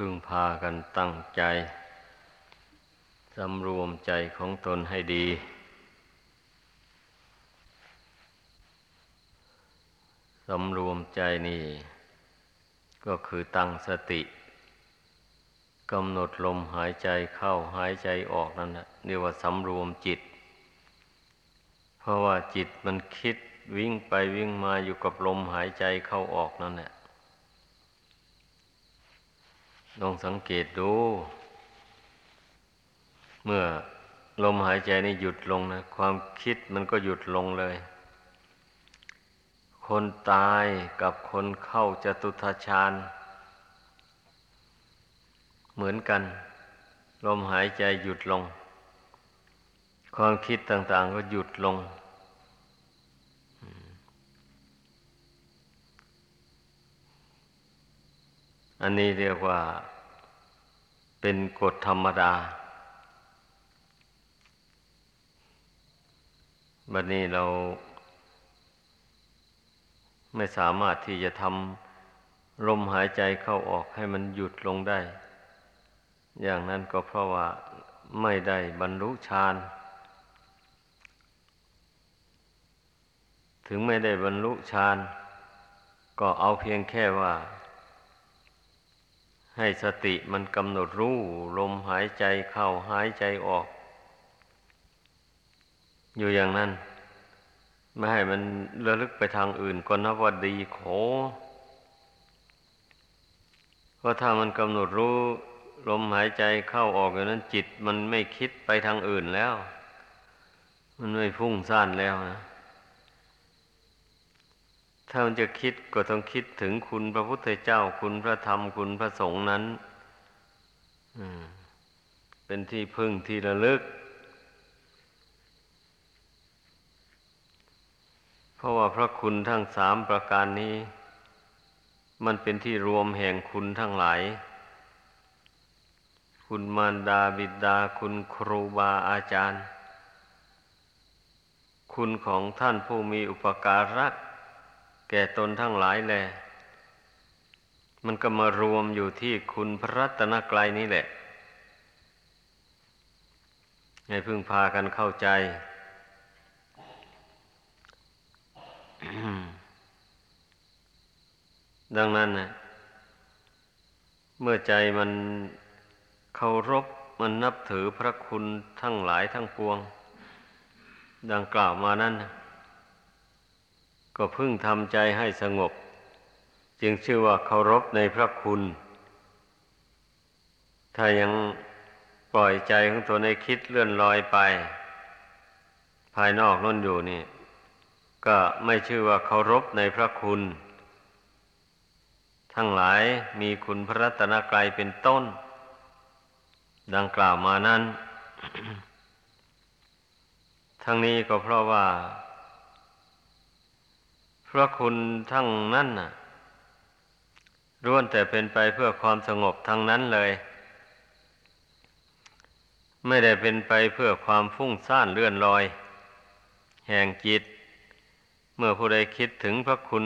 พึงพากันตั้งใจ สำรวมใจของตนให้ดี สำรวมใจนี่ ก็คือตั้งสติกำหนดลมหายใจเข้าหายใจออกนั่นแหละเรียกว่าสำรวมจิต เพราะว่าจิตมันคิดวิ่งไปวิ่งมาอยู่กับลมหายใจเข้าออกนั่นแหละ ลองสังเกตดู เมื่อลมหายใจนี่หยุดลงนะ ความคิดมันก็หยุดลงเลย คนตายกับคนเข้าจตุทชาญเหมือนกัน ลมหายใจหยุดลง ความคิดต่าง ๆ ก็หยุดลง อันนี้เรียกว่าเป็นกฎธรรมดา บัดนี้เราไม่สามารถที่จะทำลมหายใจเข้าออกให้มันหยุดลงได้ อย่างนั้นก็เพราะว่าไม่ได้บรรลุฌาน ถึงไม่ได้บรรลุฌาน ก็เอาเพียงแค่ว่า ให้สติมันกำหนดรู้ลมหายใจเข้าหายใจออก อยู่อย่างนั้น ไม่ให้มันระลึกไปทางอื่นก็นับว่าดีโขเพราะถ้ามันกำหนดรู้ลมหายใจเข้าออกอย่างนั้นจิตมันไม่คิดไปทางอื่นแล้ว มันไม่ฟุ้งซ่านแล้วนะ ถ้ามันจะคิดก็ต้องคิดถึงคุณพระพุทธเจ้าคุณพระธรรมคุณพระสงฆ์นั้นเป็นที่พึ่งที่ระลึก เพราะว่าพระคุณทั้งสามประการนี้ มันเป็นที่รวมแห่งคุณทั้งหลาย คุณมารดาบิดาคุณครูบาอาจารย์ คุณของท่านผู้มีอุปการะ แก่ตนทั้งหลายแล มันก็มารวมอยู่ที่คุณพระรัตนกรัยนี้แหละ ให้พึ่งพากันเข้าใจ ดังนั้นนะเมื่อใจมันเคารพมันนับถือพระคุณทั้งหลายทั้งปวง ดังกล่าวมานั้นนะ ก็พึ่งทำใจให้สงบ จึงชื่อว่าเคารพในพระคุณ ถ้ายังปล่อยใจของตัวในคิดเลื่อนลอยไป ภายนอกนั่นอยู่นี่ ก็ไม่ชื่อว่าเคารพในพระคุณ ทั้งหลายมีคุณพระรัตนกรัยเป็นต้น ดังกล่าวมานั้น ทั้งนี้ก็เพราะว่า ระคุณทั้งนั้นน่ะล้วนแต่เป็นไปเพื่อความสงบทั้งนั้นเลย ไม่ได้เป็นไปเพื่อความฟุ้งซ่านเลื่อนลอย แห่งจิต เมื่อผู้ใดคิดถึงพระคุณ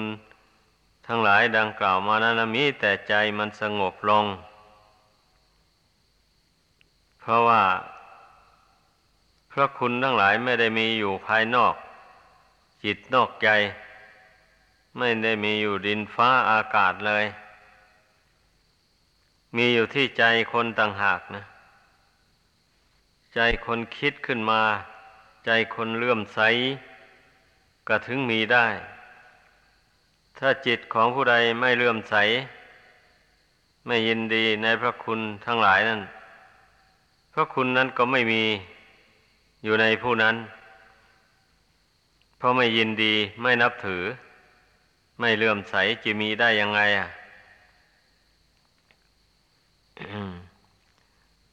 ทั้งหลายดังกล่าวมานั้นมีแต่ใจมันสงบลง เพราะว่า พระคุณทั้งหลายไม่ได้มีอยู่ภายนอก จิตนอกใจ ไม่ได้มีอยู่ดินฟ้าอากาศเลย มีอยู่ที่ใจคนต่างหากนะ ใจคนคิดขึ้นมา ใจคนเลื่อมใส ก็ถึงมีได้ ถ้าจิตของผู้ใดไม่เลื่อมใส ไม่ยินดีในพระคุณทั้งหลายนั้น พระคุณนั้นก็ไม่มีอยู่ในผู้นั้น เพราะไม่ยินดีไม่นับถือ ไม่เลื่อมใสจะมีได้ยังไงอะ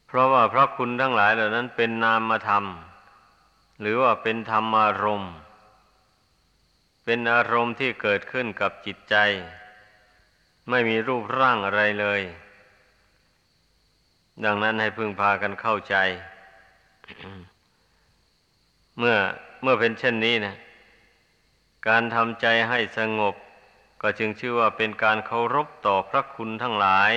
เพราะว่าพระคุณทั้งหลายเหล่านั้นเป็นนามธรรม หรือว่าเป็นธรรมารมณ์ เป็นอารมณ์ที่เกิดขึ้นกับจิตใจ ไม่มีรูปร่างอะไรเลย ดังนั้นให้พึงพากันเข้าใจ เมื่อเมื่อเป็นเช่นนี้นะ การทำใจให้สงบ ก็จึงชื่อว่าเป็นการเคารพต่อพระคุณทั้งหลาย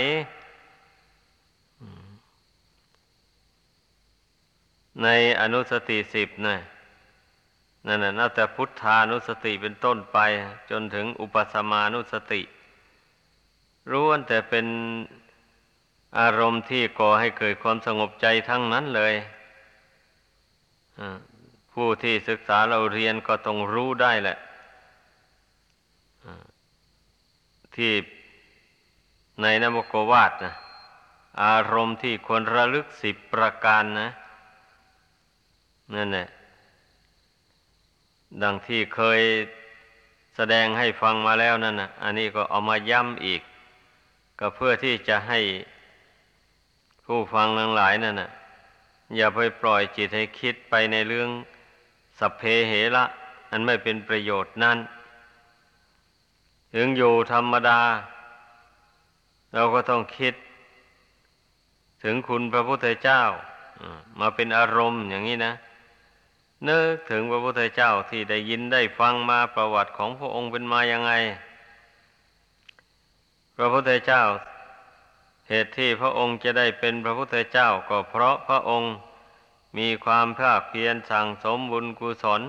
ในอนุสติสิบนะนั่นน่ะนับแต่พุทธานุสติเป็นต้นไป จนถึงอุปสมานุสติรู้วนแต่เป็นอารมณ์ที่ก่อให้เกิดความสงบใจทั้งนั้นเลย ผู้ที่ศึกษาเราเรียนก็ต้องรู้ได้แหละ ที่ในนมโกวาดนะอารมณ์ที่ควรระลึกสิบประการนะนั่นแหละดังที่เคยแสดงให้ฟังมาแล้วนั่นนะอันนี้ก็เอามาย้ำอีก ก็เพื่อที่จะให้ผู้ฟังทั้งหลายนั่นนะอย่าไปปล่อยจิตให้คิดไปในเรื่องสัพเพเหระอันไม่เป็นประโยชน์นั่น ถึงอยู่ธรรมดา เราก็ต้องคิด ถึงคุณพระพุทธเจ้ามาเป็นอารมณ์อย่างนี้นะนึกถึงพระพุทธเจ้าที่ได้ยินได้ฟังมาประวัติของพระองค์เป็นมายังไง พระพุทธเจ้า เหตุที่พระองค์จะได้เป็นพระพุทธเจ้าก็เพราะพระองค์มีความภาคเพียรสั่งสมบุญกุศล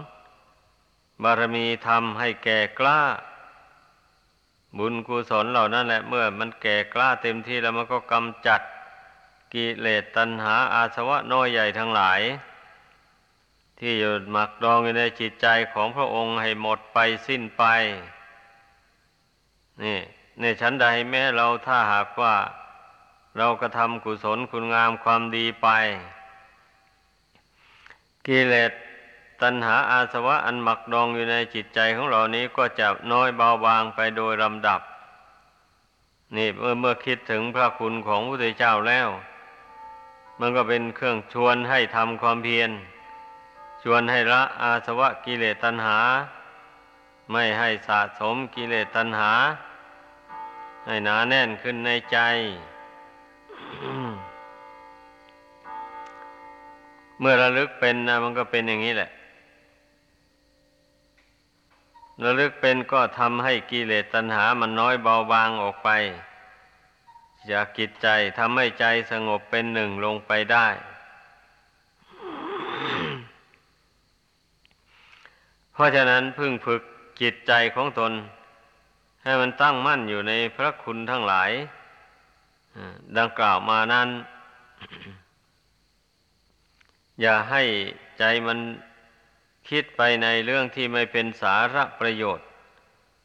บารมีธรรมให้แก่กล้า บุญกุศลเหล่านั้นแหละ เมื่อมันแก่กล้าเต็มที่แล้วมันก็กำจัดกิเลสตัณหาอาสวะน้อยใหญ่ทั้งหลาย ที่อยู่หมักดองอยู่ในจิตใจของพระองค์ให้หมดไปสิ้นไป นี่ในชั้นใดแม้เราถ้าหากว่า เรากระทำกุศลคุณงามความดีไป กิเลส ตัณหาอาสวะอันหมักดองอยู่ในจิตใจของเรานี้ก็จะน้อยเบาบางไปโดยลำดับ นี่เมื่อเมื่อคิดถึงพระคุณของพระพุทธเจ้าแล้ว มันก็เป็นเครื่องชวนให้ทำความเพียร ชวนให้ละอาสวะกิเลสตัณหา ไม่ให้สะสมกิเลสตัณหา ให้หนาแน่นขึ้นในใจเมื่อระลึกเป็นนะมันก็เป็นอย่างนี้แหละ ระลึกเป็นก็ทำให้กิเลสตัณหามันน้อยเบาบางออกไปจากกิจใจทำให้ใจสงบเป็นหนึ่งลงไปได้ เพราะฉะนั้นพึ่งฝึกจิตใจของตน ให้มันตั้งมั่นอยู่ในพระคุณทั้งหลาย ดังกล่าวมานั้น อย่าให้ใจมัน คิดไปในเรื่องที่ไม่เป็นสาระประโยชน์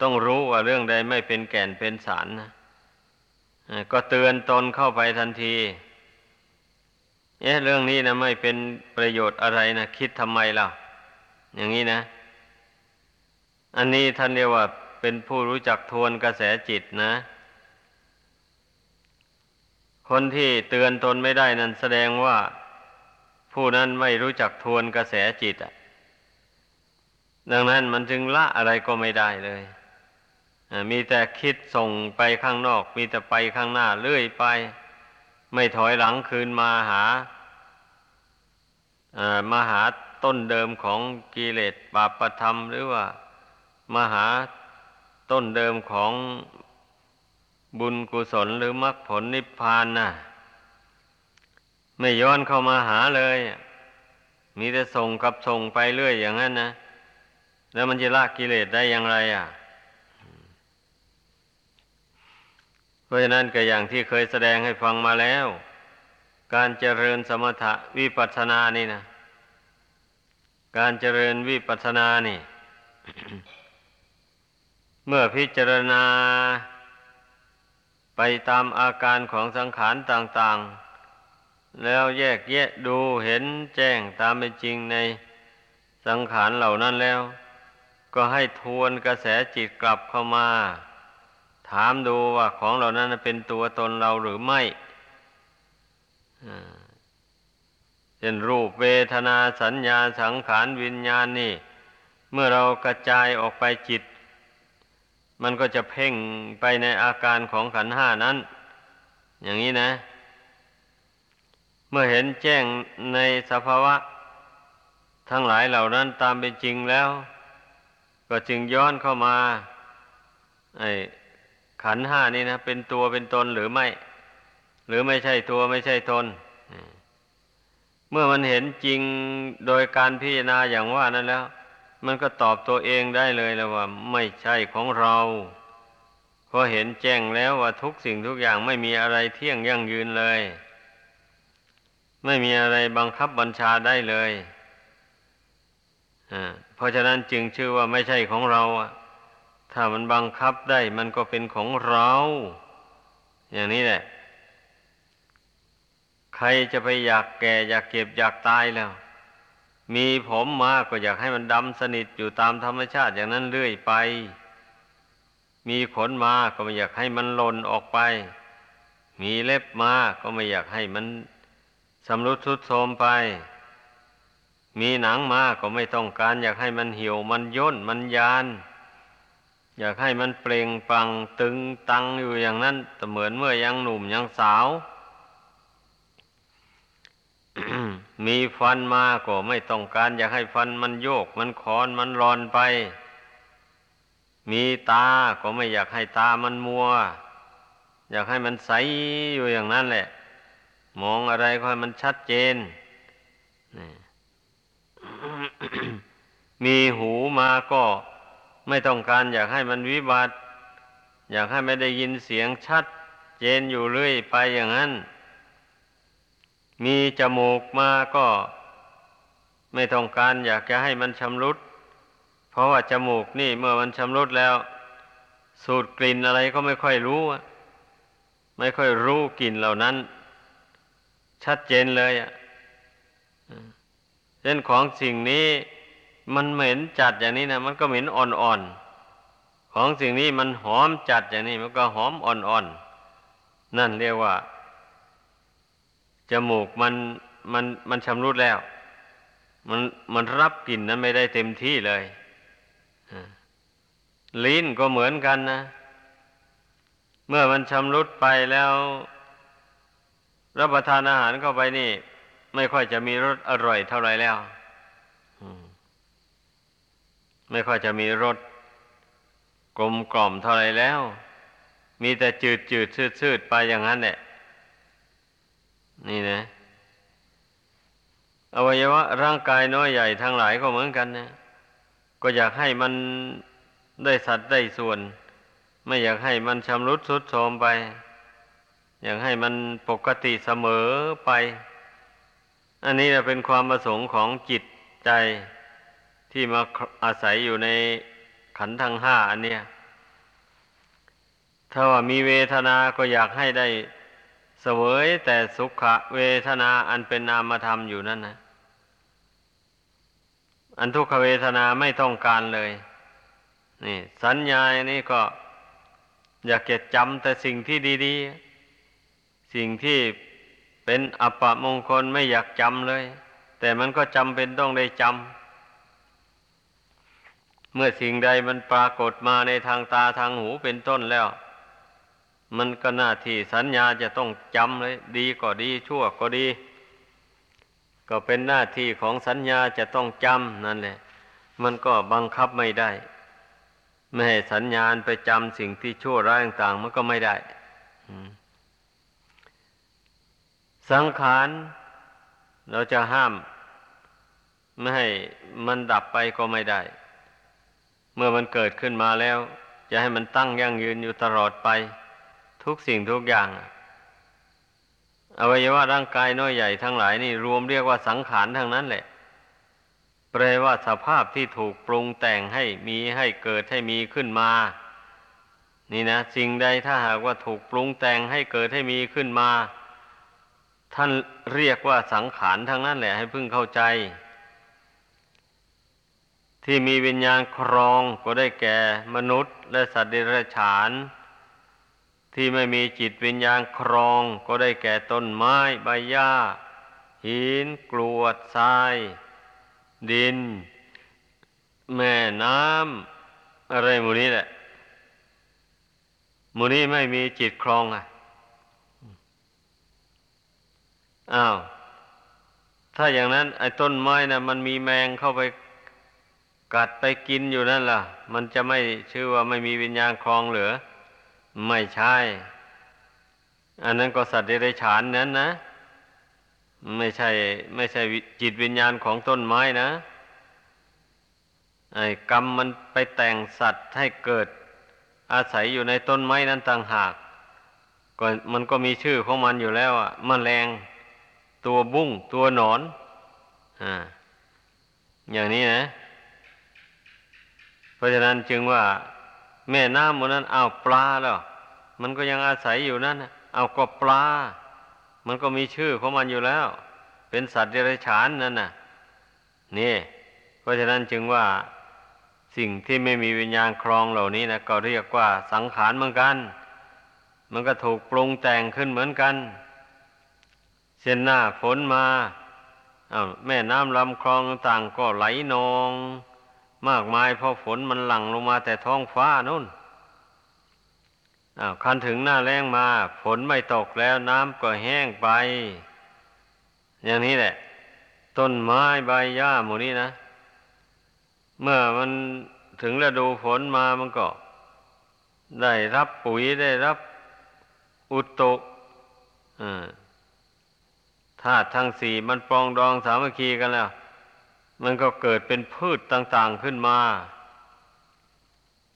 ต้องรู้ว่าเรื่องใดไม่เป็นแก่นเป็นสารนะก็เตือนตนเข้าไปทันทีเอ๊ะเรื่องนี้นะไม่เป็นประโยชน์อะไรนะคิดทำไมล่ะ อย่างนี้นะ อันนี้ท่านเรียกว่าเป็นผู้รู้จักทวนกระแสจิตนะ คนที่เตือนตนไม่ได้นั้นแสดงว่า ผู้นั้นไม่รู้จักทวนกระแสจิตอะ ดังนั้นมันจึงละอะไรก็ไม่ได้เลยมีแต่คิดส่งไปข้างนอก มีแต่ไปข้างหน้าเรื่อยไป ไม่ถอยหลังคืนมาหามาหาต้นเดิมของกิเลสบาปธรรม หรือว่ามาหาต้นเดิมของบุญกุศลหรือมรรคผลนิพพานนะ่ะ ไม่ย้อนเข้ามาหาเลย มีแต่ส่งกับส่งไปเรื่อยอย่างนั้นนะ แล้วมันจะละกิเลสได้อย่างไรอะ เพราะฉะนั้นก็อย่างที่เคยแสดงให้ฟังมาแล้ว การเจริญสมถะวิปัสสนานี่นะการเจริญวิปัสสนานี่ เมื่อพิจารณาไปตามอาการของสังขารต่าง ๆ แล้วแยกแยะดูเห็นแจ้งตามเป็นจริงในสังขารเหล่านั้นแล้ว ก็ให้ทวนกระแสจิตกลับเข้ามา ถามดูว่าของเหล่านั้นเป็นตัวตนเราหรือไม่เช่นรูปเวทนาสัญญาสังขารวิญญาณนี่ เมื่อเรากระจายออกไปจิต มันก็จะเพ่งไปในอาการของขันห้านั้น อย่างนี้นะ เมื่อเห็นแจ้งในสภาวะ ทั้งหลายเหล่านั้นตามเป็นจริงแล้ว ก็จึงย้อนเข้ามา ไอ้ขันห้านี่นะ เป็นตัวเป็นตนหรือไม่ หรือไม่ใช่ตัวไม่ใช่ตนเมื่อมันเห็นจริงโดยการพิจารณาอย่างว่านั้นแล้ว มันก็ตอบตัวเองได้เลยแล้วว่า ไม่ใช่ของเราพอเห็นแจ้งแล้วว่าทุกสิ่งทุกอย่างไม่มีอะไรเที่ยงยั่งยืนเลย ไม่มีอะไรบังคับบัญชาได้เลย เพราะฉะนั้นจึงชื่อว่าไม่ใช่ของเราถ้ามันบังคับได้มันก็เป็นของเรา อย่างนี้แหละ ใครจะไปอยากแก่ อยากเก็บอยากตายแล้ว มีผมมาก็อยากให้มันดำสนิทอยู่ตามธรรมชาติอย่างนั้นเรื่อยไป มีขนมาก็ไม่อยากให้มันหล่นออกไป มีเล็บมาก็ไม่อยากให้มันสำรุดทุดโทรมไป มีหนังมาก็ไม่ต้องการ อยากให้มันเหี่ยวมันย่นมันยาน อยากให้มันเปล่งปังตึงตังอยู่อย่างนั้นแต่เหมือนเมื่อยังหนุ่มยังสาว มีฟันมาก็ไม่ต้องการ อยากให้ฟันมันโยก มันคอนมันรอนไป มีตาก็ไม่อยากให้ตามันมัว อยากให้มันใสอยู่อย่างนั้นแหละ มองอะไรก็ให้มันชัดเจน มีหูมาก็ไม่ต้องการอยากให้มันวิบัติ อยากให้ไม่ได้ยินเสียงชัด เจนอยู่เรื่อยไปอย่างนั้น มีจมูกมาก็ ไม่ต้องการอยากจะให้มันชำรุด เพราะว่าจมูกนี่เมื่อมันชำรุดแล้ว สูดกลิ่นอะไรก็ไม่ค่อยรู้ ไม่ค่อยรู้กลิ่นเหล่านั้น ชัดเจนเลยอะเช่นของสิ่งนี้ มันเหม็นจัดอย่างนี้นะมันก็เหม็นอ่อนๆของสิ่งนี้มันหอมจัดอย่างนี้ มันก็หอมอ่อนๆนั่นเรียกว่าจมูกมันมันมันชำรุดแล้ว มันมันรับกลิ่นนั้นไม่ได้เต็มที่เลยลิ้นก็เหมือนกันนะ เมื่อมันชำรุดไปแล้ว รับประทานอาหารเข้าไปนี่ ไม่ค่อยจะมีรสอร่อยเท่าไรแล้ว ไม่ค่อยจะมีรสกลมกล่อมเท่าไรแล้ว มีแต่จืดจืดชืดชืดไปอย่างนั้นแหละนี่นะ อวัยวะร่างกายน้อยใหญ่ทั้งหลายก็เหมือนกันนะ ก็อยากให้มันได้สัดได้ส่วน ไม่อยากให้มันชำรุดทรุดโทรมไป อยากให้มันปกติเสมอไป อันนี้เป็นความประสงค์ของจิตใจ ที่มาอาศัยอยู่ในขันธ์ทั้งห้าอันเนี้ยถ้าว่ามีเวทนาก็อยากให้ได้เสวยแต่สุขเวทนาอันเป็นนามธรรมอยู่นั่นนะอันทุกขเวทนาไม่ต้องการเลย นี่ สัญญาอันี่ก็อยากเก็บจำแต่สิ่งที่ดี ๆ สิ่งที่เป็นอัปปมงคลไม่อยากจำเลย แต่มันก็จำเป็นต้องได้จำ เมื่อสิ่งใดมันปรากฏมาในทางตาทางหูเป็นต้นแล้ว มันก็หน้าที่สัญญาจะต้องจำเลย ดีก็ดีชั่วก็ดี ก็เป็นหน้าที่ของสัญญาจะต้องจำนั่นแหละ มันก็บังคับไม่ได้ ไม่ให้สัญญาไปจำสิ่งที่ชั่วร้ายต่างๆมันก็ไม่ได้สังขารเราจะห้าม ไม่ให้มันดับไปก็ไม่ได้ เมื่อมันเกิดขึ้นมาแล้ว จะให้มันตั้งยั่งยืนอยู่ตลอดไป ทุกสิ่งทุกอย่าง อวัยวะร่างกายน้อยใหญ่ทั้งหลายนี่รวมเรียกว่าสังขารทั้งนั้นแหละแปลว่าสภาพที่ถูกปรุงแต่งให้มีให้เกิดให้มีขึ้นมา นี่นะสิ่งใดถ้าหากว่าถูกปรุงแต่งให้เกิดให้มีขึ้นมา ท่านเรียกว่าสังขารทั้งนั้นแหละให้พึ่งเข้าใจ ที่มีวิญญาณครองก็ได้แก่มนุษย์ และสัตว์เดรัจฉาน ที่ไม่มีจิตวิญญาณครองก็ได้แก่ต้นไม้ใบหญ้า หินกรวดทราย ดิน แม่น้ำอะไรหมูนี้แหละหมูนี้ไม่มีจิตครองอะอ้าวถ้าอย่างนั้นไอ้ต้นไม้นะ่ะมันมีแมงเข้าไป กัดไปกินอยู่นั่นล่ะ มันจะไม่ชื่อว่าไม่มีวิญญาณคลองเหลือ ไม่ใช่ อันนั้นก็สัตว์เดรัจฉานนั้นนะ ไม่ใช่ ไม่ใช่จิตวิญญาณของต้นไม้นะไอ้กรรมมันไปแต่งสัตว์ให้เกิด อาศัยอยู่ในต้นไม้นั้นต่างหากก็มันก็มีชื่อของมันอยู่แล้วอะมแมลง ตัวบุ้งตัวหนอน อ่า อย่างนี้นะ เพราะฉะนั้นจึงว่าแม่น้ำมันนั้นเอาปลาแล้ว มันก็ยังอาศัยอยู่นั่นเอาก็ปลา มันก็มีชื่อของมันอยู่แล้ว เป็นสัตว์เดรัจฉานนั่นน่ะ นี่ เพราะฉะนั้นจึงว่าสิ่งที่ไม่มีวิญญาณครองเหล่านี้นะก็เรียกว่าสังขารเหมือนกัน มันก็ถูกปรุงแต่งขึ้นเหมือนกันเช่นหน้าฝนมาอาแม่น้ำลำคลองต่างก็ไหลนอง มากมายเพราะฝนมันหลั่งลงมาแต่ท้องฟ้านู่นอาคันถึงหน้าแรงมา ฝนไม่ตกแล้วน้ำก็แห้งไป อย่างนี้แหละ ต้นไม้ใบหญ้าหมู่นี้นะ เมื่อมันถึงฤดูฝนมามันก็ ได้รับปุ๋ยได้รับอุตุธาตุทั้งสี่มันปรองดองสามัคคีกันแล้ว มันก็เกิดเป็นพืชต่างๆขึ้นมา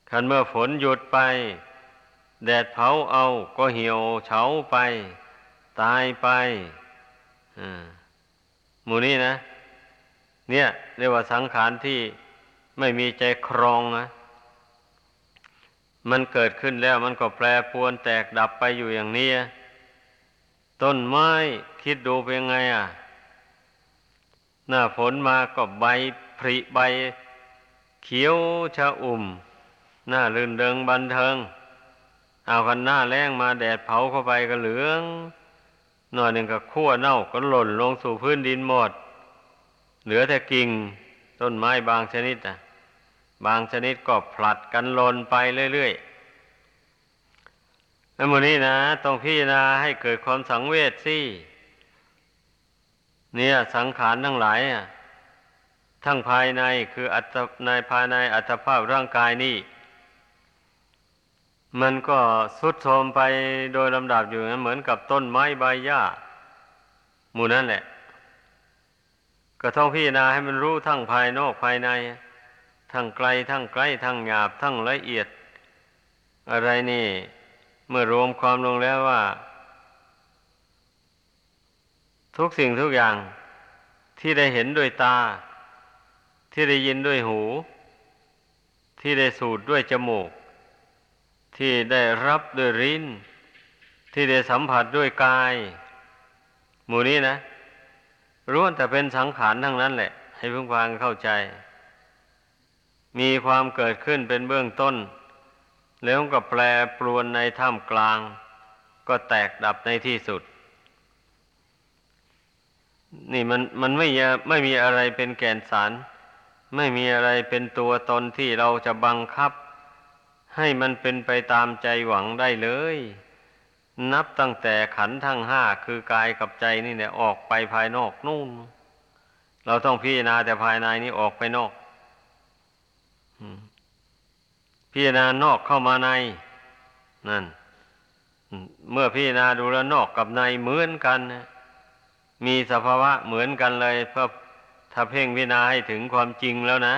คันเมื่อฝนหยุดไป แดดเผาเอาก็เหี่ยวเฉาไป ตายไปหมู่นี้นะ เนี่ย เรียกว่าสังขารที่ไม่มีใจครองนะมันเกิดขึ้นแล้วมันก็แปรปวนแตกดับไปอยู่อย่างนี้ ต้นไม้คิดดูเป็นไง อะ หน้าฝนมาก็ใบผริใบ เขียวชะอุ่ม หน้าลื่นเริงบันเทิง เอากันหน้าแรงมาแดดเผาเข้าไปก็เหลือง หน่อยหนึ่งก็ขั้วเน่าก็หล่นลงสู่พื้นดินหมด เหลือแต่กิ่งต้นไม้บางชนิดอะ บางชนิดก็ผลัดกันหล่นไปเรื่อยๆแล้วมนี้นะ ต้องพิจารณาให้เกิดความสังเวชสิ เนี่ยสังขารทั้งหลายอะทั้งภายในคืออัตในภายในอัตภาพร่างกายนี่ มันก็สุดโทมไปโดยลำดับอยู่เหมือนกับต้นไม้ใบหญ้าหมู่นั่นแหละ ก็ต้องพิจารณาให้มันรู้ทั้งภายนอกภายใน ทั้งไกลทั้งใกล้ทั้งหยาบทั้งละเอียด อะไรนี่ เมื่อรวมความลงแล้วว่า ทุกสิ่งทุกอย่างที่ได้เห็นด้วยตา ที่ได้ยินด้วยหู ที่ได้สูดด้วยจมูก ที่ได้รับด้วยริ้น ที่ได้สัมผัสด้วยกาย หมู่นี้นะรู้แต่เป็นสังขารทั้งนั้นแหละ ให้พึงพางเข้าใจ มีความเกิดขึ้นเป็นเบื้องต้น แล้วก็แปรปรวนในท่ามกลาง ก็แตกดับในที่สุด นี่มันมันไม่ไม่มีอะไรเป็นแก่นสาร ไม่มีอะไรเป็นตัวตนที่เราจะบังคับ ให้มันเป็นไปตามใจหวังได้เลย นับตั้งแต่ขันทั้งห้าคือกายกับใจนี่เนี่ยออกไปภายนอกนู่น เราต้องพิจารณาแต่ภายในนี้ออกไปนอกพิจารณานอกเข้ามาใน นั่น เมื่อพิจารณาดูแล้วนอกกับในเหมือนกัน มีสภาวะเหมือนกันเลยเพื่อถ้าเพ่งพิจารณาให้ถึงความจริงแล้วนะ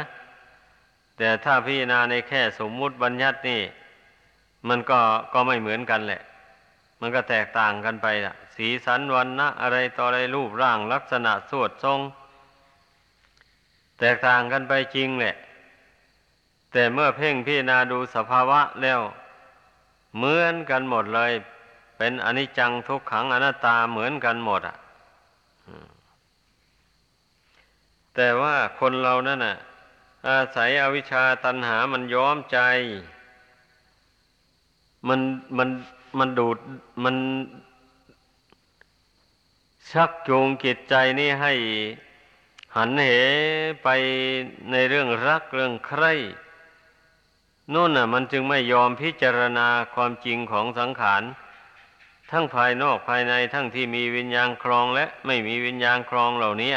แต่ถ้าพิจารณาในแค่สมมุติบัญญัตินี่ มันก็ก็ไม่เหมือนกันแหละ มันก็แตกต่างกันไปละสีสันวันนะอะไรต่ออะไรรูปร่างลักษณะสวดทรง แตกต่างกันไปจริงแหละ แต่เมื่อเพ่งพิจารณาดูสภาวะแล้ว เหมือนกันหมดเลย เป็นอนิจจังทุกขังอนัตตาเหมือนกันหมดอะ แต่ว่าคนเรานั่นน่ะ อาศัยอวิชชาตันหามันย้อมใจ มันมันมันดูดมันชักจูงจิตใจนี่ให้หันเหไปในเรื่องรักเรื่องใคร่นู่นน่ะ มันจึงไม่ยอมพิจารณาความจริงของสังขาร ทั้งภายนอกภายในทั้งที่มีวิญญาณครองและไม่มีวิญญาณครองเหล่านี้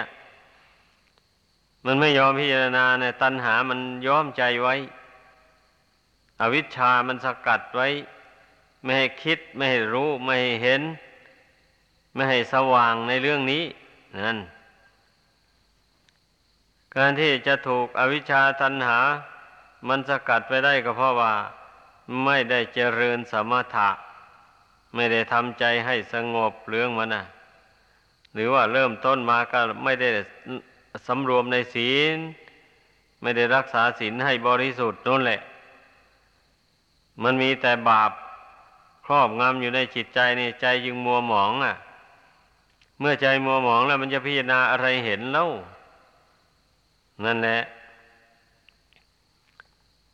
มันไม่ยอมพิจารณาเนี่ยตัณหามันย้อมใจไว้ อวิชชามันสกัดไว้ ไม่ให้คิดไม่ให้รู้ไม่ให้เห็น ไม่ให้สว่างในเรื่องนี้นั่นการที่จะถูกอวิชชาตันหา มันสกัดไปได้ก็เพราะว่า ไม่ได้เจริญสมถะ ไม่ได้ทำใจให้สงบเรื่องมันนะหรือว่าเริ่มต้นมาก็ไม่ได้ สำรวมในศีล ไม่ได้รักษาศีลให้บริสุทธิ์นั่นแหละ มันมีแต่บาปครอบงำอยู่ในจิตใจนี่ใจยึงมัวหมองอะ เมื่อใจมัวหมองแล้วมันจะพิจารณาอะไรเห็นเล่านั่นแหละ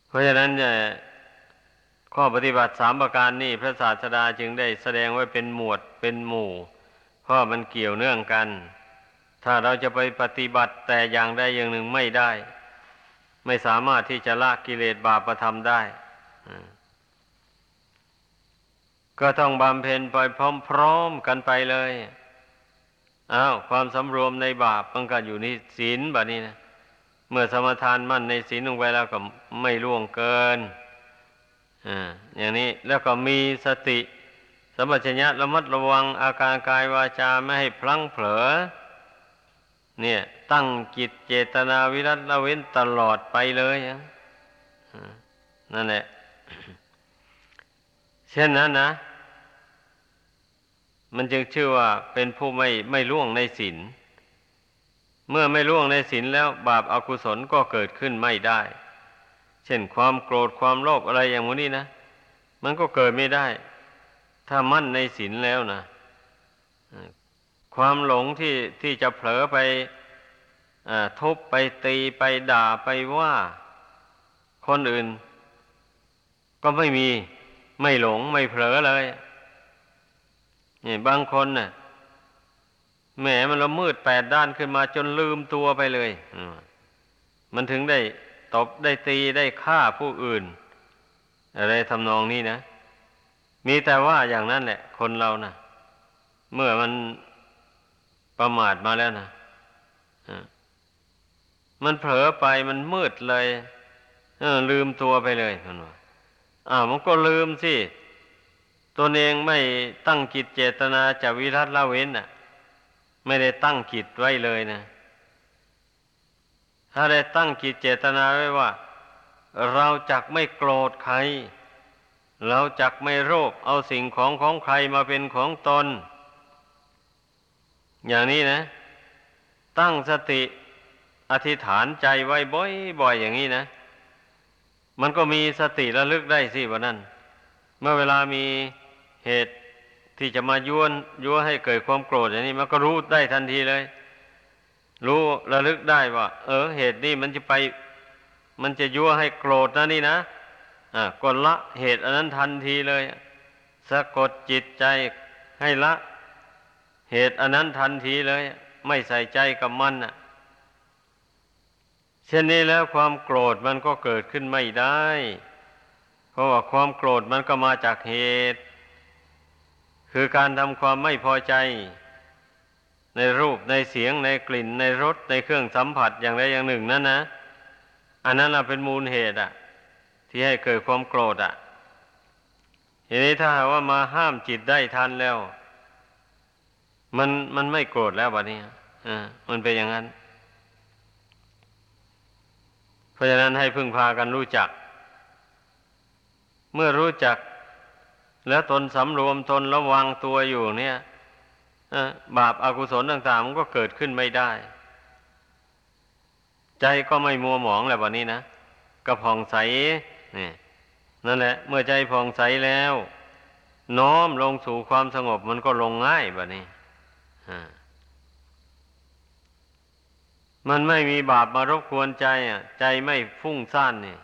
เพราะฉะนั้นเนี่ยข้อปฏิบัติสามประการนี่พระศาสดาจึงได้แสดงไว้เป็นหมวดเป็นหมู่เพราะมันเกี่ยวเนื่องกัน ถ้าเราจะไปปฏิบัติแต่อย่างใดอย่างหนึ่งไม่ได้ ไม่สามารถที่จะละกิเลสบาปประทำได้ ก็ต้องบำเพ็ญไปพร้อมๆกันไปเลยอ้าวความสำรวมในบาปมันก็อยู่ในศีลแบบนี้นะเมื่อสมทานมั่นในศีลลงไปแล้วก็ไม่ล่วงเกินอ่าอย่างนี้แล้วก็มีสติสมัชัญญะระมัดระวังอาการกายวาจาไม่ให้พลั้งเผลอ เนี่ย ตั้งจิตเจตนาวิรัตละเว้นตลอดไปเลยนั่นแหละ เช่นนั้นนะ มันจึงชื่อว่าเป็นผู้ไม่ไม่ล่วงในศีลเมื่อไม่ล่วงในศีลแล้ว บาปอากุศลก็เกิดขึ้นไม่ได้ เช่นความโกรธความโลภอะไรอย่างนี้นะ มันก็เกิดไม่ได้ ถ้ามั่นในศีลแล้วนะ ความหลงที่ที่จะเผลอไปทุบไปตีไปด่าไปว่า คนอื่น ก็ไม่มีไม่หลงไม่เผลอเลยนี่บางคนน่ะแหมมันละมืดแปดด้านขึ้นมาจนลืมตัวไปเลยมันถึงได้ตบได้ตีได้ฆ่าผู้อื่น อะไรทำนองนี้นะ มีแต่ว่าอย่างนั้นแหละ คนเรานะเมื่อมัน ประมาทมาแล้วนะมันเผลอไปมันมืดเลยลืมตัวไปเลยมันว่าอ้าวมันก็ลืมสิตัวเองไม่ตั้งกิจเจตนาจะวิรัตละเว้นอะ ไม่ได้ตั้งกิจไว้เลยนะ ถ้าได้ตั้งกิจเจตนาไว้ว่า เราจักไม่โกรธใคร เราจักไม่โลภเอาสิ่งของของใครมาเป็นของตน อย่างนี้นะ ตั้งสติอธิษฐานใจไว้บ่อยๆอย่างนี้นะ มันก็มีสติระลึกได้สิวันนั้น เมื่อเวลามีเหตุที่จะมาย้วนย้วให้เกิดความโกรธอย่างนี้ มันก็รู้ได้ทันทีเลย รู้ระลึกได้ว่า เออ เหตุนี้มันจะไป มันจะยั่วให้โกรธนะนี่นะอ่ากดละเหตุอันนั้นทันทีเลย สะกดจิตใจให้ละ เหตุอันนั้นทันทีเลย ไม่ใส่ใจกับมันอะ เช่นนี้แล้วความโกรธมันก็เกิดขึ้นไม่ได้ เพราะว่าความโกรธมันก็มาจากเหตุ คือการทำความไม่พอใจ ในรูปในเสียงในกลิ่นในรสในเครื่องสัมผัสอย่างใดอย่างหนึ่งนั่นนะ อันนั้นเป็นมูลเหตุอะที่ให้เกิดความโกรธอะทีนี้ถ้าว่ามาห้ามจิตได้ทันแล้ว มันมันไม่โกรธแล้วบัดนี้อ่ามันเป็นอย่างนั้น เพราะฉะนั้นให้พึ่งพากันรู้จัก เมื่อรู้จัก แล้วตนสำรวมตนระวังตัวอยู่เนี่ยบาปอากุศลต่างๆ มันก็เกิดขึ้นไม่ได้ ใจก็ไม่มัวหมองแหละวันนี้นะก็ผ่องใสนี่นั่นแหละ เมื่อใจผ่องใสแล้ว น้อมลงสู่ความสงบมันก็ลงง่ายแบบนี้ มันไม่มีบาปมารบกวนใจอะ ใจไม่ฟุ้งซ่านนี่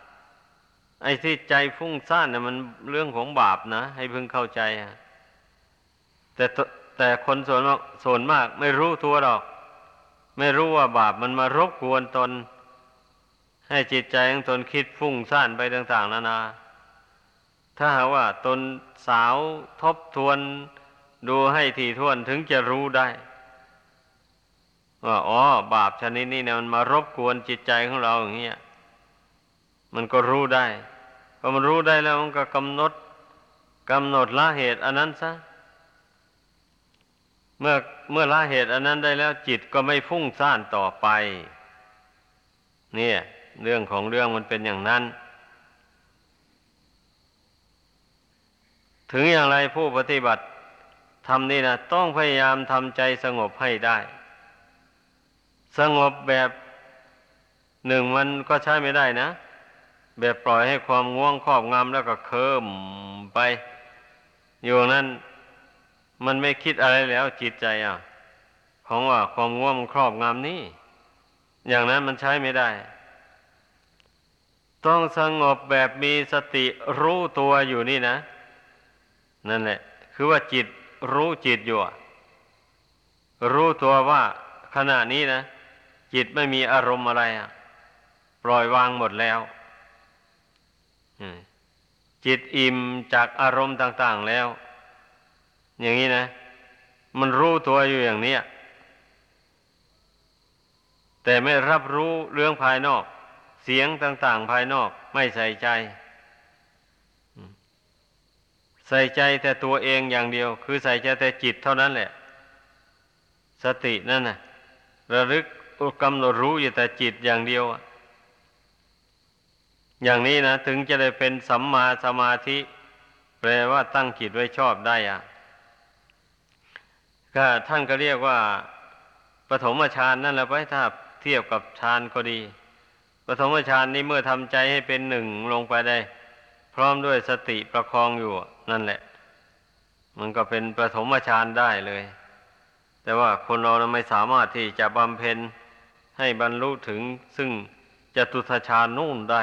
ไอ้ที่ใจฟุ้งซ่านเนี่ยมันเรื่องของบาปนะให้พึงเข้าใจอะแต่แต่คนส่วนมากส่วนมาก ไม่รู้ตัวหรอก ไม่รู้ว่าบาปมันมารบกวนตน ให้จิตใจของตนคิดฟุ้งซ่านไปต่าง ๆ นานา ถ้าหาว่าตนสาวทบทวน ดูให้ถี่วนถึงจะรู้ได้ว่าอ๋อบาปชนิดนี้เนี่ยมันมารบกวนจิตใจของเราอย่างเงี้ยมันก็รู้ได้พอมันรู้ได้แล้วมันก็กำหนดกำหนดละเหตุอันนั้นซะเมื่อเมื่อละเหตุอันนั้นได้แล้วจิตก็ไม่ฟุ้งซ่านต่อไป เนี่ย เรื่องของเรื่องมันเป็นอย่างนั้น ถึงอย่างไรผู้ปฏิบัติ ทำนี่นะต้องพยายามทำใจสงบให้ได้ สงบแบบหนึ่งมันก็ใช้ไม่ได้นะ แบบปล่อยให้ความง่วงครอบงำแล้วก็เคิมไป อยู่นั้นมันไม่คิดอะไรแล้วจิตใจอะ ของว่าความง่วงครอบงำนี่อย่างนั้นมันใช้ไม่ได้ ต้องสงบแบบมีสติรู้ตัวอยู่นี่นะ นั่นแหละ คือว่าจิต รู้จิตอยู่ รู้ตัวว่าขณะนี้นะ จิตไม่มีอารมณ์อะไรอะปล่อยวางหมดแล้วจิตอิ่มจากอารมณ์ต่าง ๆแล้ว อย่างนี้นะ มันรู้ตัวอยู่อย่างนี้แต่ไม่รับรู้เรื่องภายนอก เสียงต่าง ๆ ภายนอกไม่ใส่ใจ ใส่ใจแต่ตัวเองอย่างเดียว คือใส่ใจแต่จิตเท่านั้นแหละ สตินั่นนะระลึกกำหนดรู้อยู่แต่จิตอย่างเดียว อย่างนี้นะถึงจะได้เป็นสัมมาสมาธิ แปลว่าตั้งจิตไว้ชอบได้อะก็ท่านก็เรียกว่าปฐมฌานนั่นแหละไปถ้าเทียบกับฌานก็ดี ปฐมฌานนี้เมื่อทำใจให้เป็นหนึ่งลงไปได้ พร้อมด้วยสติประคองอยู่นั่นแหละ มันก็เป็นปฐมฌานได้เลย แต่ว่าคนเราไม่สามารถที่จะบำเพ็ญให้บรรลุถึงซึ่งจตุทฌานนู่นได้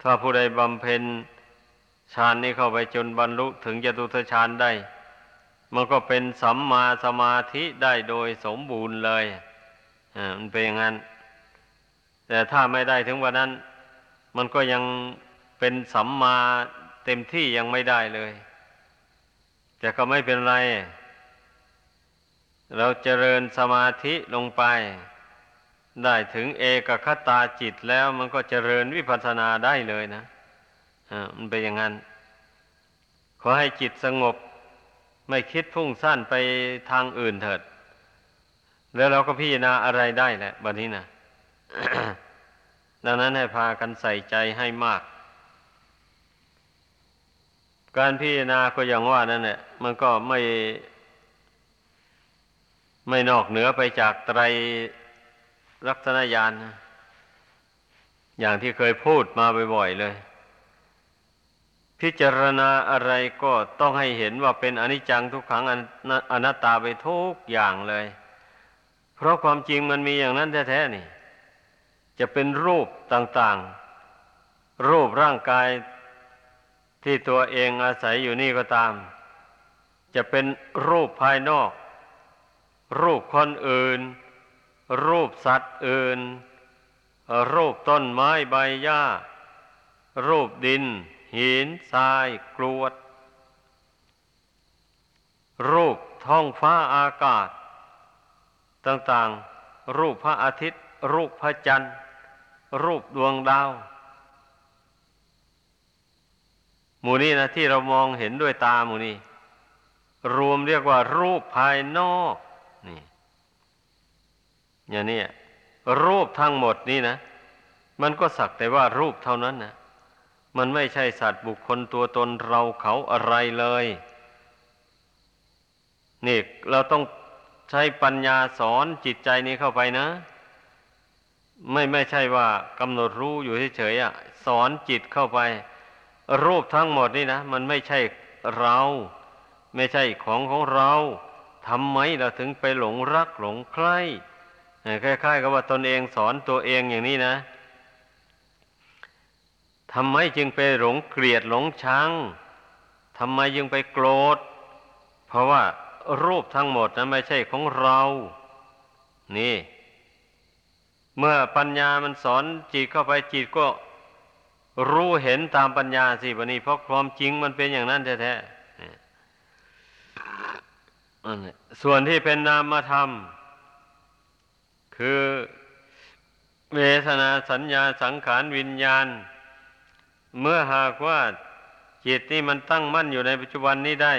ถ้าผู้ใดบำเพ็ญฌานนี้เข้าไปจนบรรลุถึงจตุทฌานได้ มันก็เป็นสัมมาสมาธิได้โดยสมบูรณ์เลย อ่า มันเป็นอย่างนั้น แต่ถ้าไม่ได้ถึงวันนั้น มันก็ยังเป็นสัมมาเต็มที่ยังไม่ได้เลย แต่ก็ไม่เป็นไร เราเจริญสมาธิลงไป ได้ถึงเอกคตาจิตแล้วมันก็เจริญวิปัสสนาได้เลยนะอ่ามันเป็นอย่างนั้น ขอให้จิตสงบ ไม่คิดพุ่งสั้นไปทางอื่นเถิด แล้วเราก็พิจารณาอะไรได้แหละบัดนี้นะ ดังนั้นให้พากันใส่ใจให้มาก การพิจารณาก็อย่างว่านั่นแหละมันก็ไม่ ไม่นอกเหนือไปจากไตรลักษณญาณนะอย่างที่เคยพูดมาบ่อยๆเลย พิจารณาอะไรก็ต้องให้เห็นว่าเป็นอนิจจังทุกขังอนัตตาไปทุกอย่างเลย เพราะความจริงมันมีอย่างนั้นแท้ๆนี่ จะเป็นรูปต่างๆ รูปร่างกายที่ตัวเองอาศัยอยู่นี่ก็ตาม จะเป็นรูปภายนอก รูปคนอื่น รูปสัตว์อื่น รูปต้นไม้ใบหญ้า รูปดิน หินทรายกรวด รูปท้องฟ้าอากาศ ต่างๆ รูปพระอาทิตย์ รูปพระจันทร์ รูปดวงดาวหมู่นี้นะที่เรามองเห็นด้วยตาหมู่นี้ รวมเรียกว่า รูปภายนอกนี่อย่างนี้รูปทั้งหมดนี่นะ มันก็สักแต่ว่ารูปเท่านั้นนะมันไม่ใช่สัตว์บุคคลตัวตนเราเขาอะไรเลย นี่เราต้องใช้ปัญญาสอนจิตใจนี้เข้าไปนะ ไม่ไม่ใช่ว่ากำหนดรู้อยู่เฉยๆอะสอนจิตเข้าไป รูปทั้งหมดนี่นะ มันไม่ใช่เรา ไม่ใช่ของของเราทำไมเราถึงไปหลงรักหลงใคร่คล้ายๆกับว่าตนเองสอนตัวเองอย่างนี้นะทำไมจึงไปหลงเกลียดหลงชังทำไมจึงไปโกรธ เพราะว่ารูปทั้งหมดนั้นไม่ใช่ของเรา นี่ เมื่อปัญญามันสอนจิตเข้าไปจิตก็รู้เห็นตามปัญญาสิวันนี้เพราะความจริงมันเป็นอย่างนั้นแท้ๆส่วนที่เป็นนามธรรม คือเวทนาสัญญาสังขารวิญญาณ เมื่อหากว่าจิตนี่มันตั้งมั่นอยู่ในปัจจุบันนี้ได้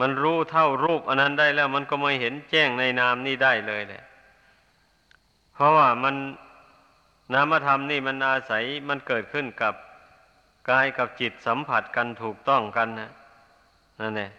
มันรู้เท่ารูปอันนั้นได้แล้ว มันก็ไม่เห็นแจ้งในนามนี่ได้เลยแหละ ราะว่ามันนามธรรมนี่มันอาศัยมันเกิดขึ้นกับกายกับจิตสัมผัสกันถูกต้องกันนะนั่นแหละ